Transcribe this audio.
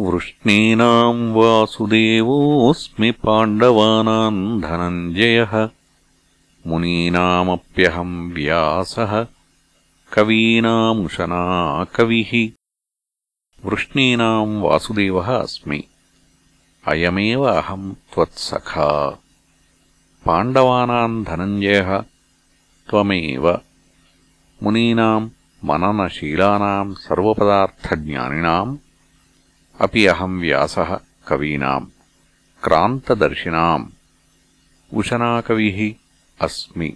वृष्णीनाम् वासुदेवोऽस्मि पाण्डवानाम् धनञ्जयः मुनीनामप्यहम् व्यासः कवीनामुशना कविः वृष्णीनाम् वासुदेवः अस्मि। अयमेव अहम् त्वत्सखा पाण्डवानाम् धनञ्जयः त्वमेव। मुनीनाम् मननशीलानाम् सर्वपदार्थज्ञानिनाम् अपि अहम् व्यासः कवीनाम् क्रान्तदर्शिनाम्। उशनाकविः अस्मि